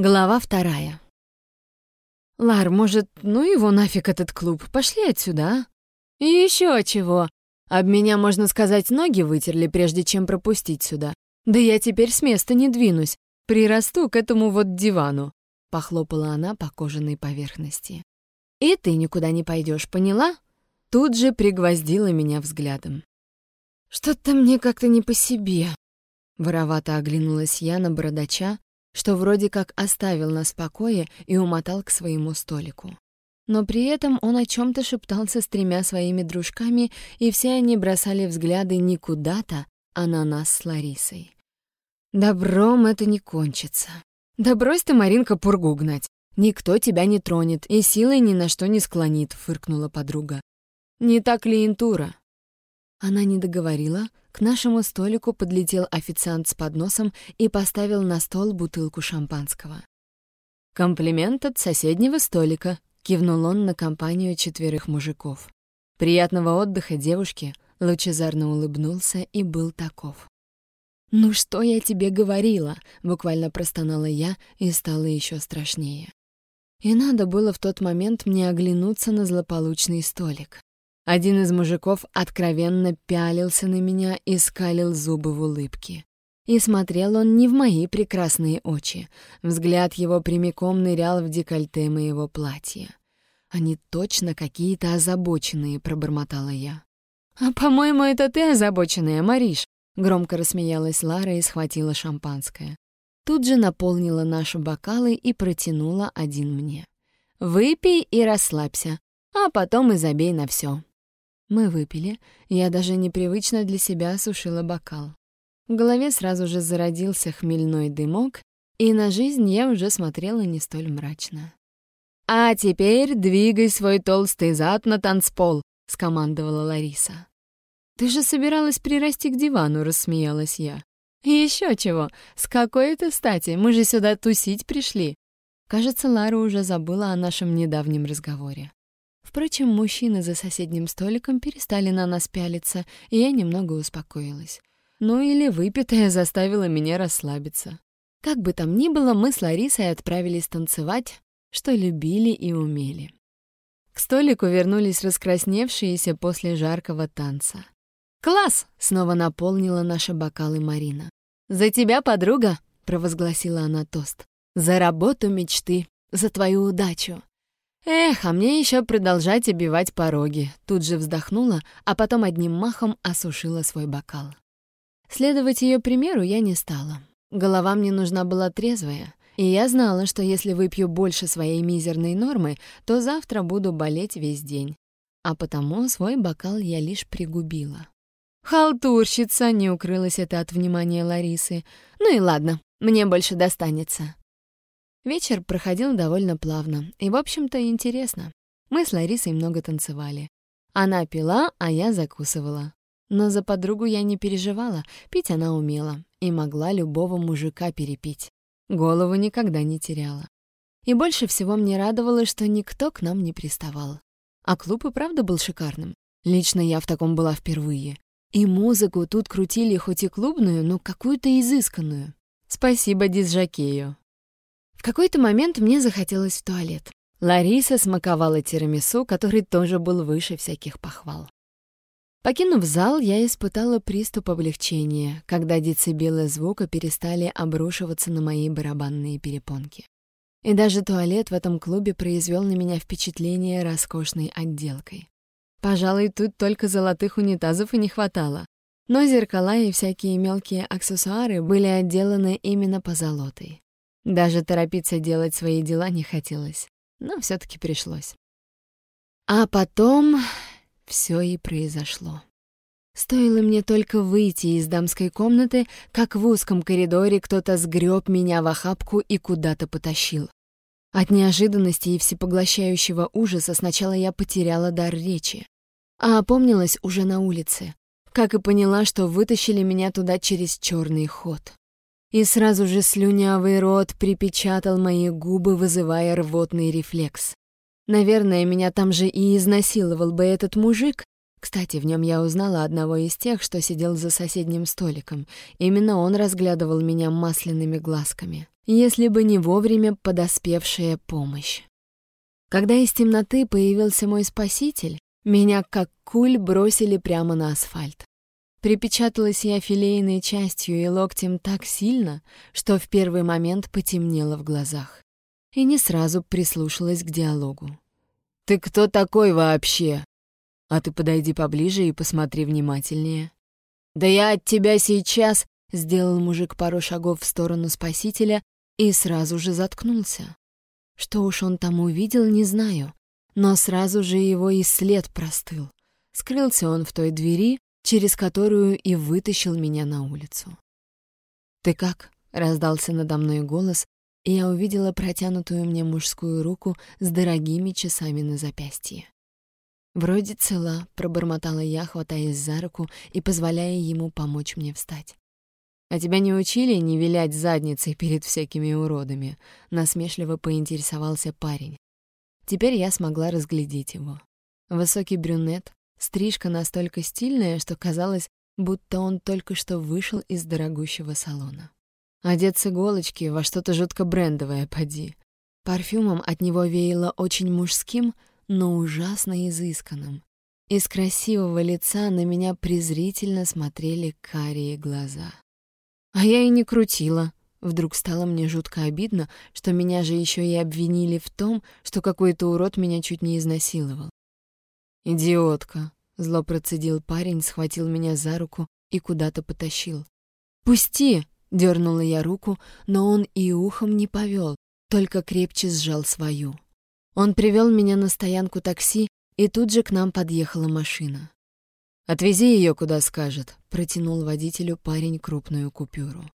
Глава вторая. «Лар, может, ну его нафиг этот клуб? Пошли отсюда, а?» «И еще чего? Об меня, можно сказать, ноги вытерли, прежде чем пропустить сюда. Да я теперь с места не двинусь. Прирасту к этому вот дивану», — похлопала она по кожаной поверхности. «И ты никуда не пойдешь, поняла?» Тут же пригвоздила меня взглядом. «Что-то мне как-то не по себе», — воровато оглянулась я на бородача, что вроде как оставил нас в покое и умотал к своему столику. Но при этом он о чем то шептался с тремя своими дружками, и все они бросали взгляды не куда-то, а на нас с Ларисой. «Добром это не кончится. Да брось ты, Маринка, пургу гнать. Никто тебя не тронет и силой ни на что не склонит», — фыркнула подруга. «Не так ли интура?» Она не договорила, к нашему столику подлетел официант с подносом и поставил на стол бутылку шампанского. «Комплимент от соседнего столика», — кивнул он на компанию четверых мужиков. «Приятного отдыха, девушки», — лучезарно улыбнулся и был таков. «Ну что я тебе говорила?» — буквально простонала я и стало еще страшнее. И надо было в тот момент мне оглянуться на злополучный столик. Один из мужиков откровенно пялился на меня и скалил зубы в улыбке. И смотрел он не в мои прекрасные очи. Взгляд его прямиком нырял в декольте моего платья. «Они точно какие-то озабоченные», — пробормотала я. «А, по-моему, это ты озабоченная, Мариш», — громко рассмеялась Лара и схватила шампанское. Тут же наполнила наши бокалы и протянула один мне. «Выпей и расслабься, а потом и забей на все. Мы выпили, я даже непривычно для себя осушила бокал. В голове сразу же зародился хмельной дымок, и на жизнь я уже смотрела не столь мрачно. «А теперь двигай свой толстый зад на танцпол», — скомандовала Лариса. «Ты же собиралась прирасти к дивану», — рассмеялась я. «Еще чего? С какой-то стати? Мы же сюда тусить пришли». Кажется, Лара уже забыла о нашем недавнем разговоре. Впрочем, мужчины за соседним столиком перестали на нас пялиться, и я немного успокоилась. Ну или выпитая заставила меня расслабиться. Как бы там ни было, мы с Ларисой отправились танцевать, что любили и умели. К столику вернулись раскрасневшиеся после жаркого танца. «Класс!» — снова наполнила наши бокалы Марина. «За тебя, подруга!» — провозгласила она тост. «За работу мечты! За твою удачу! Эх, а мне еще продолжать обивать пороги. Тут же вздохнула, а потом одним махом осушила свой бокал. Следовать ее примеру я не стала. Голова мне нужна была трезвая, и я знала, что если выпью больше своей мизерной нормы, то завтра буду болеть весь день. А потому свой бокал я лишь пригубила. «Халтурщица!» — не укрылась это от внимания Ларисы. «Ну и ладно, мне больше достанется». Вечер проходил довольно плавно и, в общем-то, интересно. Мы с Ларисой много танцевали. Она пила, а я закусывала. Но за подругу я не переживала, пить она умела и могла любого мужика перепить. Голову никогда не теряла. И больше всего мне радовало, что никто к нам не приставал. А клуб и правда был шикарным. Лично я в таком была впервые. И музыку тут крутили хоть и клубную, но какую-то изысканную. Спасибо дизжакею. В какой-то момент мне захотелось в туалет. Лариса смаковала тирамису, который тоже был выше всяких похвал. Покинув зал, я испытала приступ облегчения, когда децибелы звука перестали обрушиваться на мои барабанные перепонки. И даже туалет в этом клубе произвел на меня впечатление роскошной отделкой. Пожалуй, тут только золотых унитазов и не хватало. Но зеркала и всякие мелкие аксессуары были отделаны именно позолотой. Даже торопиться делать свои дела не хотелось, но все таки пришлось. А потом все и произошло. Стоило мне только выйти из дамской комнаты, как в узком коридоре кто-то сгреб меня в охапку и куда-то потащил. От неожиданности и всепоглощающего ужаса сначала я потеряла дар речи, а опомнилась уже на улице, как и поняла, что вытащили меня туда через черный ход. И сразу же слюнявый рот припечатал мои губы, вызывая рвотный рефлекс. Наверное, меня там же и изнасиловал бы этот мужик. Кстати, в нем я узнала одного из тех, что сидел за соседним столиком. Именно он разглядывал меня масляными глазками. если бы не вовремя подоспевшая помощь. Когда из темноты появился мой спаситель, меня как куль бросили прямо на асфальт. Припечаталась я филейной частью и локтем так сильно, что в первый момент потемнело в глазах. И не сразу прислушалась к диалогу. «Ты кто такой вообще?» «А ты подойди поближе и посмотри внимательнее». «Да я от тебя сейчас...» — сделал мужик пару шагов в сторону спасителя и сразу же заткнулся. Что уж он там увидел, не знаю, но сразу же его и след простыл. Скрылся он в той двери, через которую и вытащил меня на улицу. «Ты как?» — раздался надо мной голос, и я увидела протянутую мне мужскую руку с дорогими часами на запястье. «Вроде цела», — пробормотала я, хватаясь за руку и позволяя ему помочь мне встать. «А тебя не учили не вилять задницей перед всякими уродами?» — насмешливо поинтересовался парень. Теперь я смогла разглядеть его. Высокий брюнет, стрижка настолько стильная, что казалось, будто он только что вышел из дорогущего салона. Одет с иголочки во что-то жутко брендовое, поди. Парфюмом от него веяло очень мужским, но ужасно изысканным. Из красивого лица на меня презрительно смотрели карие глаза. А я и не крутила. Вдруг стало мне жутко обидно, что меня же еще и обвинили в том, что какой-то урод меня чуть не изнасиловал. «Идиотка!» — зло процедил парень, схватил меня за руку и куда-то потащил. «Пусти!» Дернула я руку, но он и ухом не повел, только крепче сжал свою. Он привел меня на стоянку такси, и тут же к нам подъехала машина. «Отвези ее, куда скажет», — протянул водителю парень крупную купюру.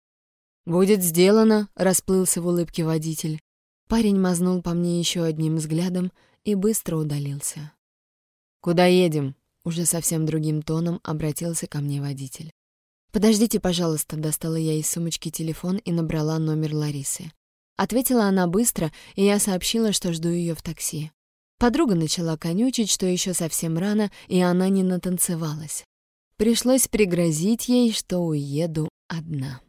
«Будет сделано», — расплылся в улыбке водитель. Парень мазнул по мне еще одним взглядом и быстро удалился. «Куда едем?» — уже совсем другим тоном обратился ко мне водитель. «Подождите, пожалуйста», — достала я из сумочки телефон и набрала номер Ларисы. Ответила она быстро, и я сообщила, что жду ее в такси. Подруга начала конючить, что еще совсем рано, и она не натанцевалась. Пришлось пригрозить ей, что уеду одна.